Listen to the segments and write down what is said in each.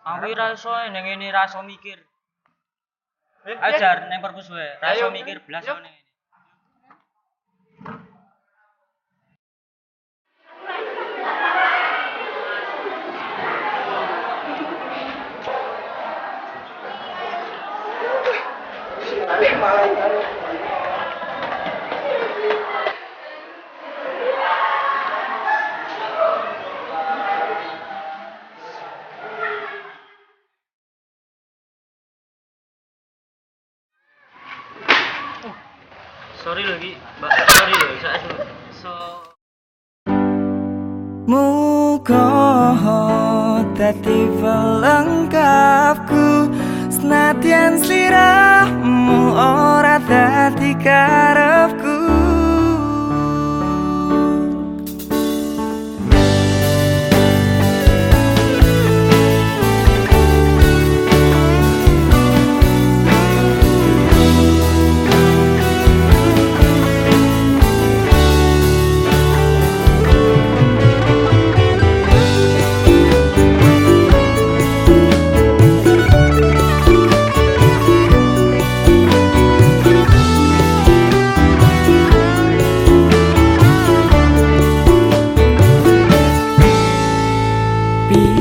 Aku ora iso ning ngene ra iso mikir. Ajar ning perpus wae, ra iso mikir blas Yuk. aku ning ngene. Sorry iki, Mbak. Sorry lho, saya so Muga dadi pelengkapku. Senadyan sliramu ora dadi karepku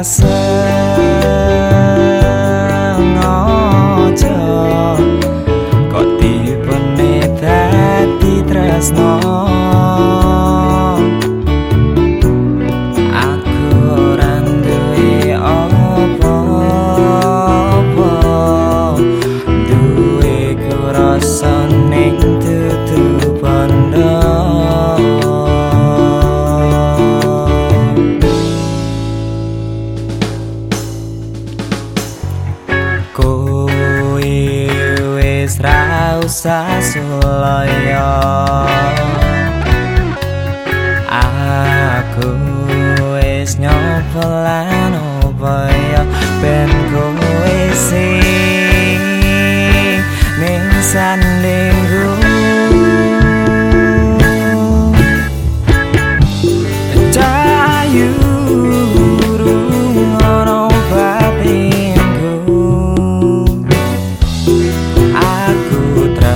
coração.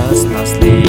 just not sleep.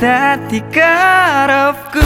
cinta di karepku